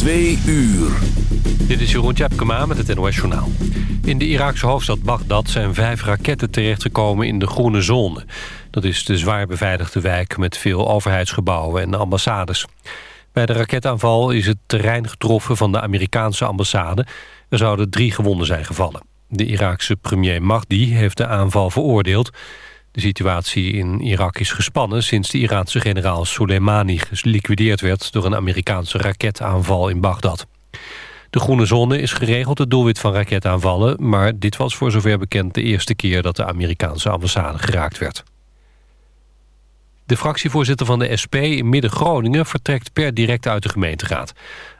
Twee uur. Dit is Jeroen Tjepkema met het NOS Journaal. In de Iraakse hoofdstad Bagdad zijn vijf raketten terechtgekomen in de groene zone. Dat is de zwaar beveiligde wijk met veel overheidsgebouwen en ambassades. Bij de raketaanval is het terrein getroffen van de Amerikaanse ambassade. Er zouden drie gewonden zijn gevallen. De Iraakse premier Mahdi heeft de aanval veroordeeld. De situatie in Irak is gespannen sinds de Iraanse generaal Soleimani geliquideerd werd door een Amerikaanse raketaanval in Bagdad. De groene zone is geregeld het doelwit van raketaanvallen... maar dit was voor zover bekend de eerste keer dat de Amerikaanse ambassade geraakt werd. De fractievoorzitter van de SP in Midden-Groningen vertrekt per direct uit de gemeenteraad.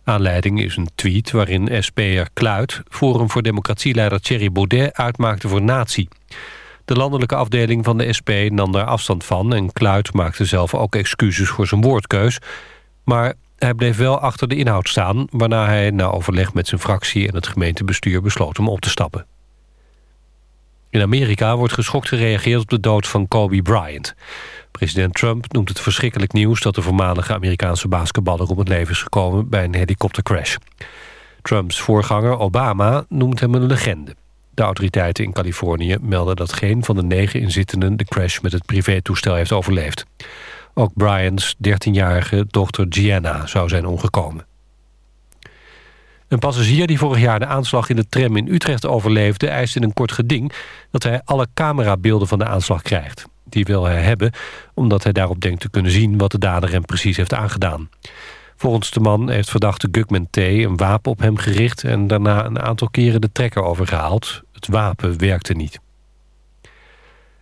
Aanleiding is een tweet waarin SP'er Kluit... Forum voor Democratieleider Thierry Baudet uitmaakte voor nazi. De landelijke afdeling van de SP nam daar afstand van... en Kluit maakte zelf ook excuses voor zijn woordkeus. Maar hij bleef wel achter de inhoud staan... waarna hij na overleg met zijn fractie en het gemeentebestuur besloot om op te stappen. In Amerika wordt geschokt gereageerd op de dood van Kobe Bryant. President Trump noemt het verschrikkelijk nieuws... dat de voormalige Amerikaanse basketballer om het leven is gekomen... bij een helikoptercrash. Trumps voorganger Obama noemt hem een legende. De autoriteiten in Californië melden dat geen van de negen inzittenden... de crash met het privétoestel heeft overleefd. Ook Bryant's 13-jarige dochter Gianna zou zijn omgekomen. Een passagier die vorig jaar de aanslag in de tram in Utrecht overleefde... eist in een kort geding dat hij alle camerabeelden van de aanslag krijgt. Die wil hij hebben omdat hij daarop denkt te kunnen zien... wat de dader hem precies heeft aangedaan. Volgens de man heeft verdachte Gugman T. een wapen op hem gericht... en daarna een aantal keren de trekker overgehaald. Het wapen werkte niet.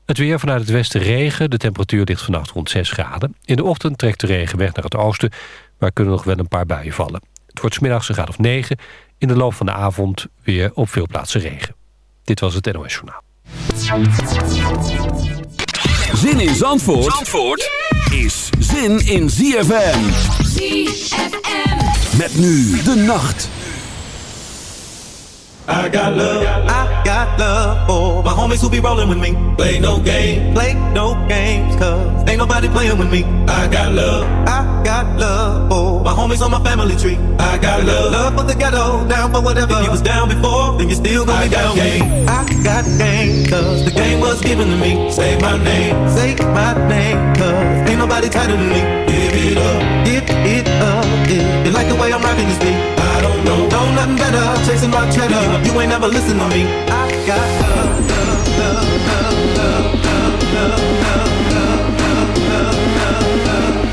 Het weer vanuit het westen regen. De temperatuur ligt vannacht rond 6 graden. In de ochtend trekt de regen weg naar het oosten... maar kunnen nog wel een paar buien vallen. Het wordt smiddags een graad of 9. In de loop van de avond weer op veel plaatsen regen. Dit was het NOS Journaal. Zin in Zandvoort, Zandvoort is zin in ZFM. ZFM. Met nu de nacht. I got love, I got love for my homies who be rolling with me. Play no game, play no games, cause ain't nobody playing with me. I got love, I got love for my homies on my family tree. I got love, love for the ghetto, down for whatever. If you was down before, then you still gonna be down. Game. I got game, cause the game was given to me. Say my name, say my name, cause ain't nobody tighter than me. Give it up, give it up, if you like the way I'm rapping this beat. Know, know nothing better, chasing my cheddar. You ain't never listen to me. I got love, love, love, love, love, love, love, love, love, love, love,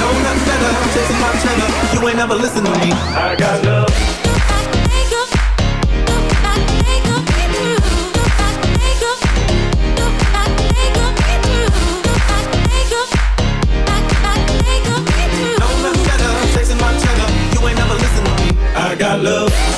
Know nothing better, chasing my cheddar. You ain't never listen to me. I got love. Love.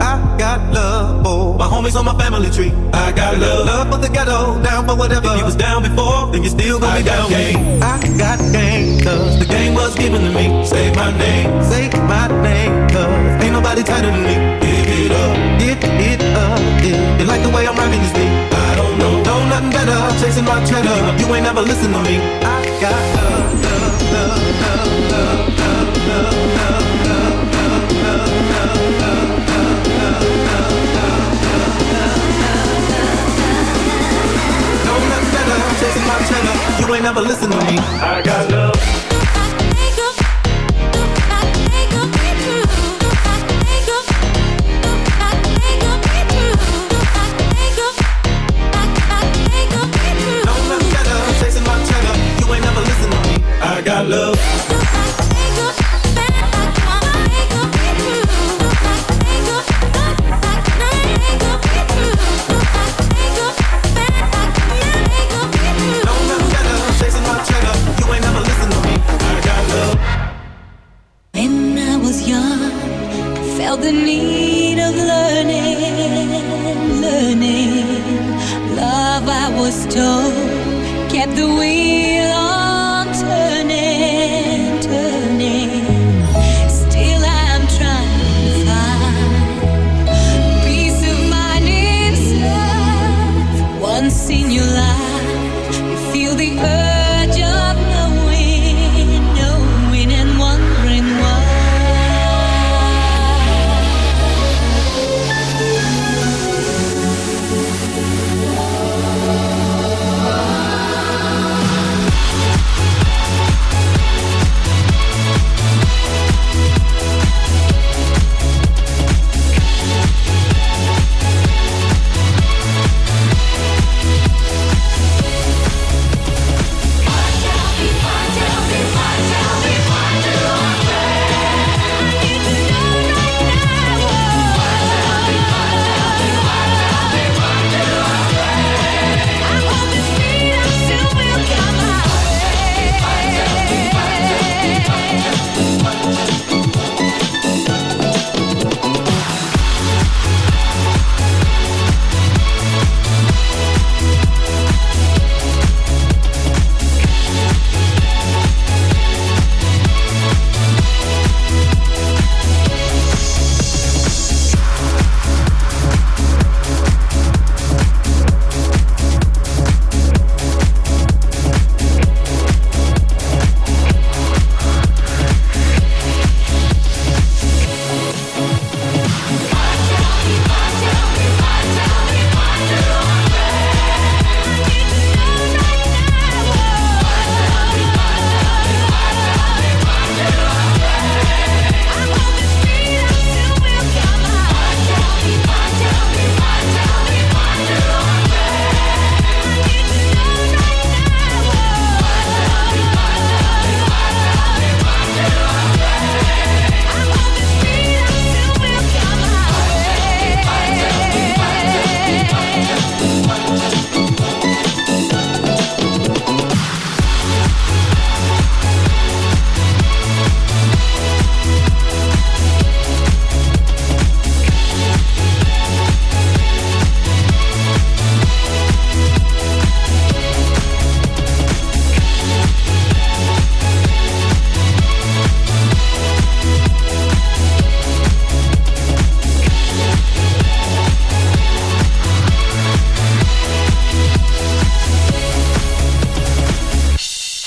I got love for my homies on my family tree. I got love, love for the ghetto, down for whatever. If you was down before, then you still gonna I be down. Gang. I got gang, cause the game was given to me. Say my name, say my name, cause ain't nobody tighter than me. Give it up, give it up, yeah. You like the way I'm rocking this beat? I don't know, know nothing better. Chasing my cheddar, you ain't never listen to me. I got love, love, love, love, love, love. love. Chasing my cheddar. You ain't never listen to me. I got love. Know nothing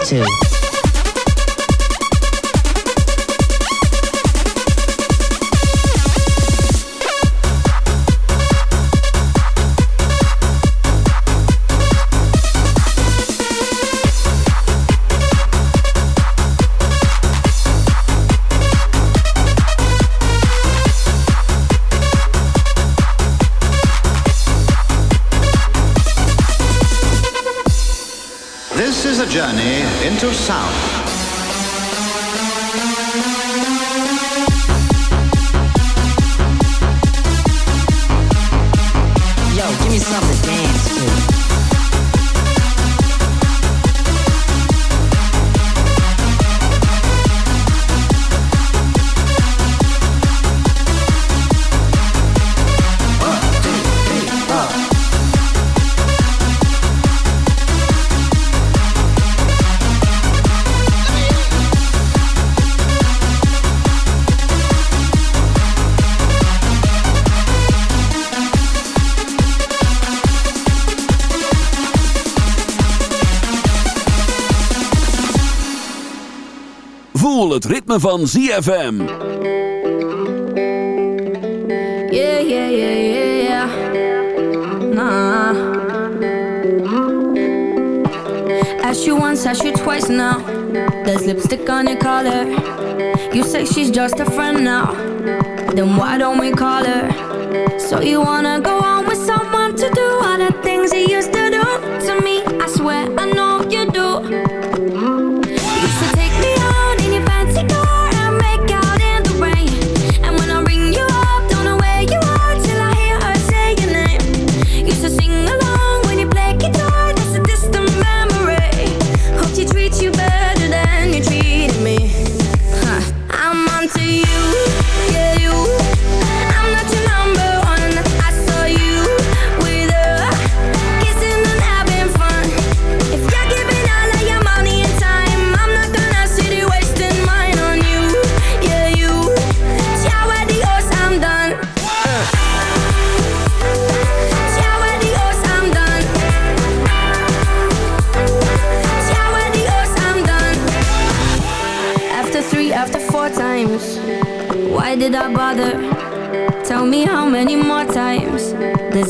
too. so. Ritme van ZFM. Yeah, yeah, yeah, yeah, yeah. Nah. Ask you once, ask you twice now. There's lipstick on your collar. You say she's just a friend now. Then why don't we call her? So you wanna go on with someone to do all the things he used to do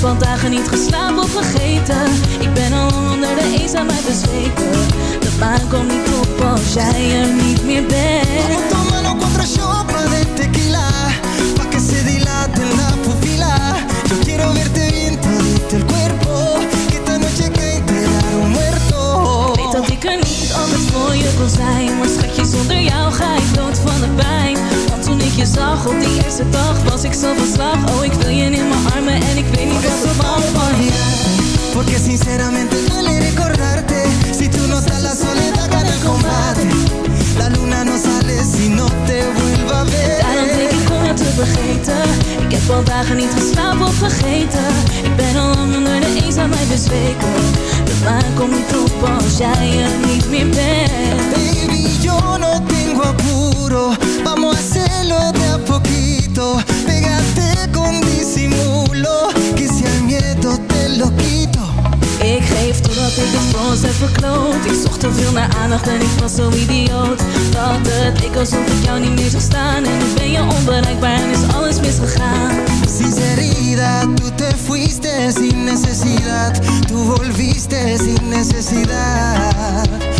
van dagen niet geslapen of vergeten. Ik ben al onder de eenzaamheid bezweken. De maan komt niet op als jij er niet meer bent. Como tomando contra sopa de tequila. Pa que se dilate la pupila. Yo quiero verte bien todito el cuerpo. Que esta noche que enterar un muerto. Weet dat ik er niet anders voor je zijn. Maar schatje, zonder jou ga ik dood van de pijn zo van slag. Oh, ik wil je in mijn armen en ik weet niet wat er van je Porque sinceramente duele recordarte. Si tú no estás la soledad gana el combate. La luna no sale si no te vuelva a ver. Daarom denk ik om jou te vergeten. Ik heb al dagen niet geslapen of vergeten. Ik ben al lang onder de eenzaamheid bezweken. De maan komt niet op als jij er niet meer bent. Baby, yo no tengo Vamos a hacerlo de a poquito. Pégate con disimulo Que si al miedo te lo quito. Ik geef toe dat ik het voor ons heb verkloot. Ik zocht te veel naar aandacht en ik was zo idioot. Dat het ik alsof ik jou niet meer zag staan. En nu ben je onbereikbaar en is alles misgegaan. Sinceridad, tú te fuiste sin necesidad. Tú volviste sin necesidad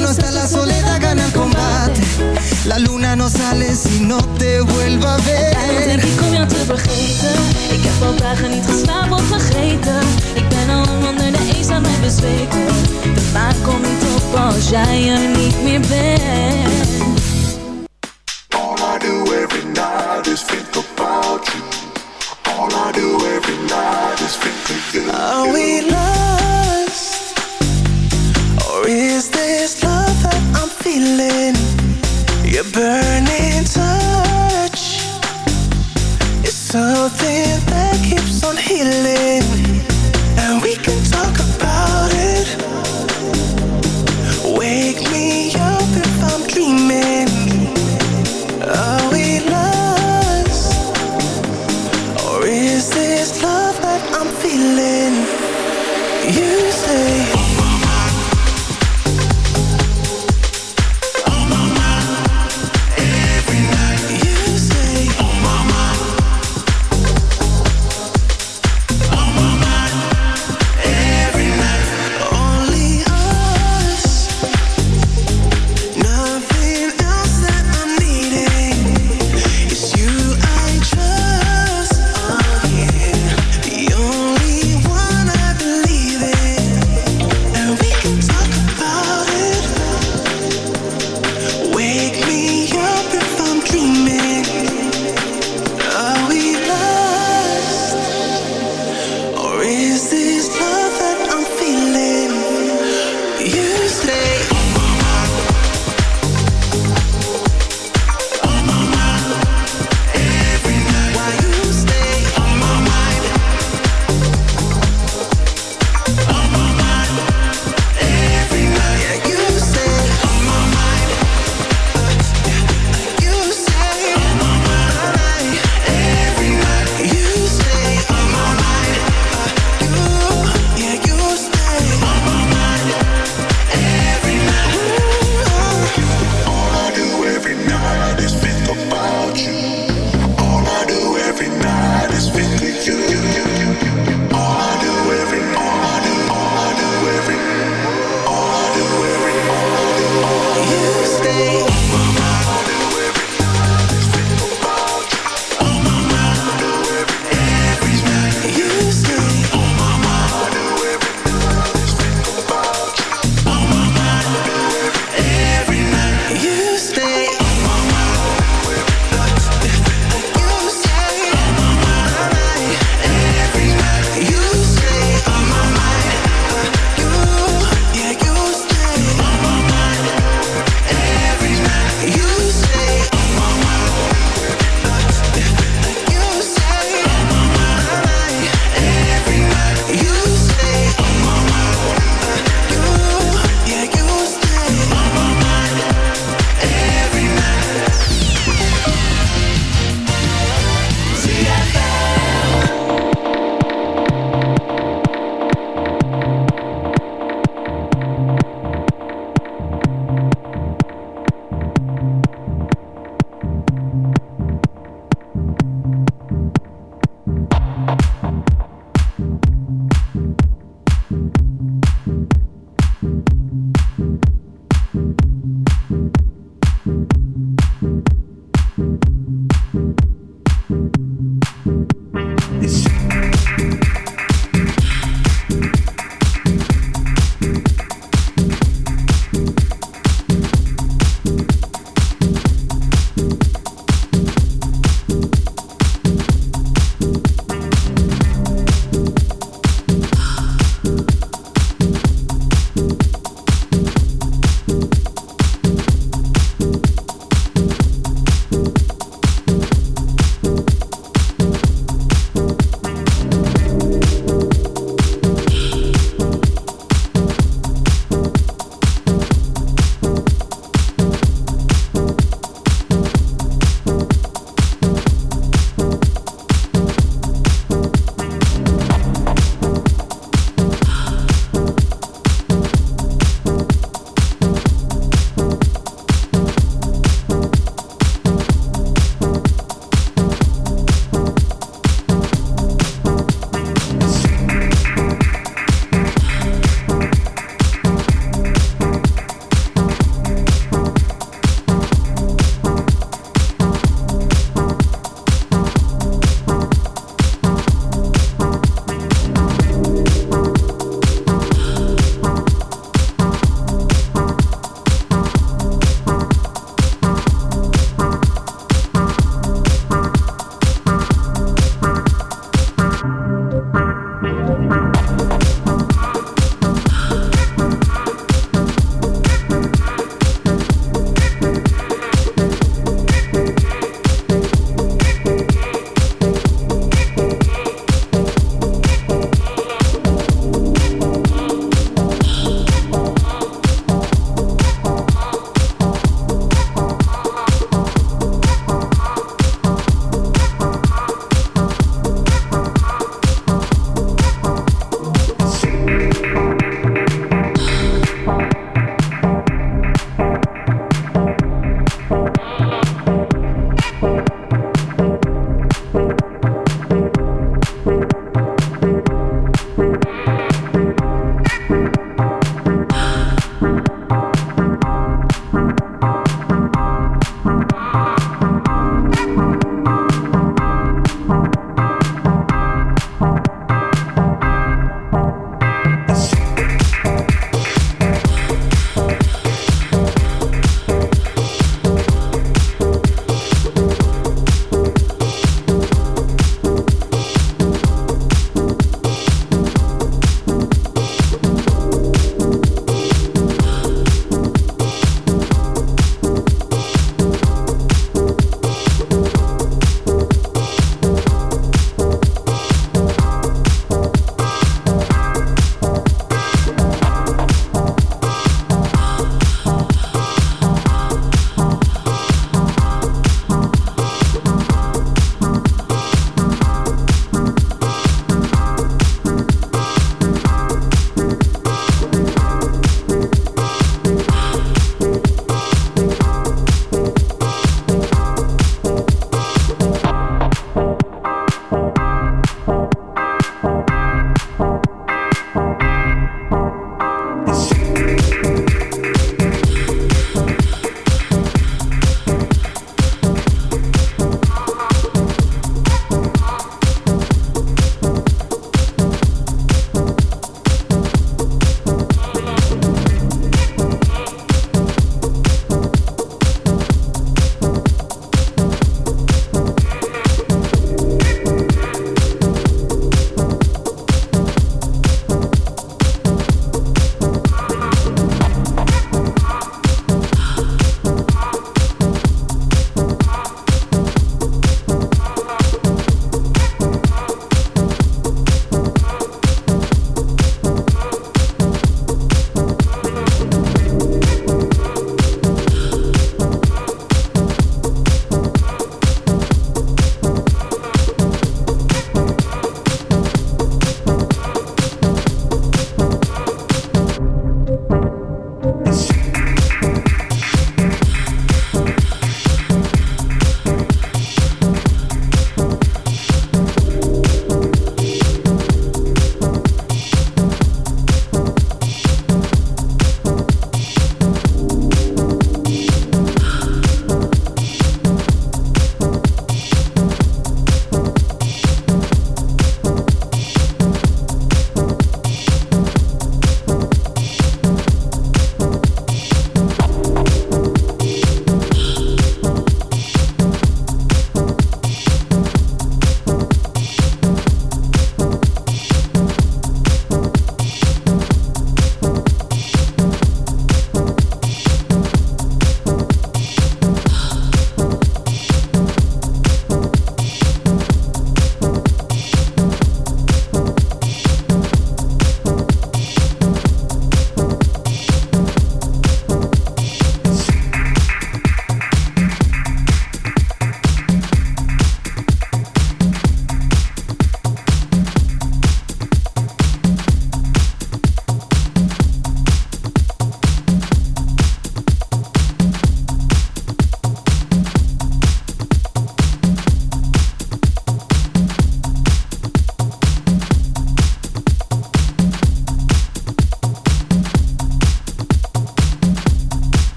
luna no sale si no te vuelva a Daarom denk ver ik om jou te vergeten. Ik heb al dagen niet geslapen of vergeten. Ik ben al lang onder de eenzaamheid bezweken. De maan komt niet op als jij er niet meer bent. All I do every night is think about you. All I do every night is think of you. Are we Your burning touch is something that keeps on healing.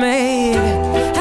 make.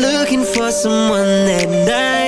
Looking for someone that night.